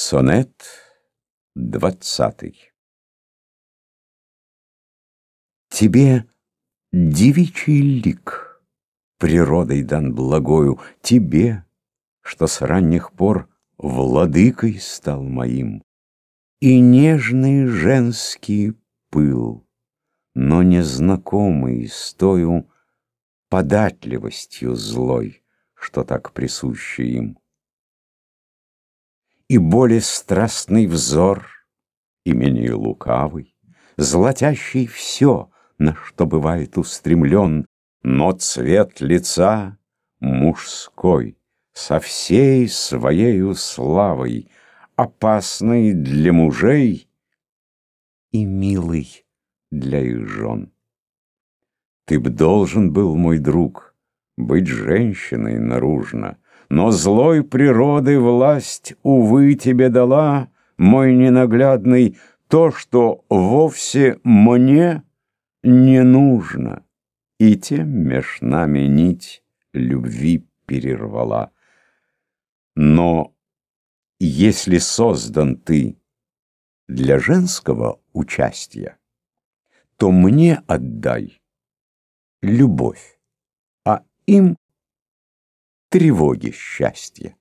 Сонет двадцатый. Тебе девичий лик Природой дан благою, Тебе, что с ранних пор Владыкой стал моим, И нежный женский пыл, Но незнакомый с тою Податливостью злой, Что так присуща им и более страстный взор, и менее лукавый, золотящий все, на что бывает устремлен, но цвет лица мужской, со всей своею славой, опасный для мужей и милый для их жен. Ты б должен был, мой друг, быть женщиной наружно, но злой природы власть, увы, тебе дала, мой ненаглядный, то, что вовсе мне не нужно, и тем меж нами нить любви перервала. Но если создан ты для женского участия, то мне отдай любовь, а им тревоги счастья.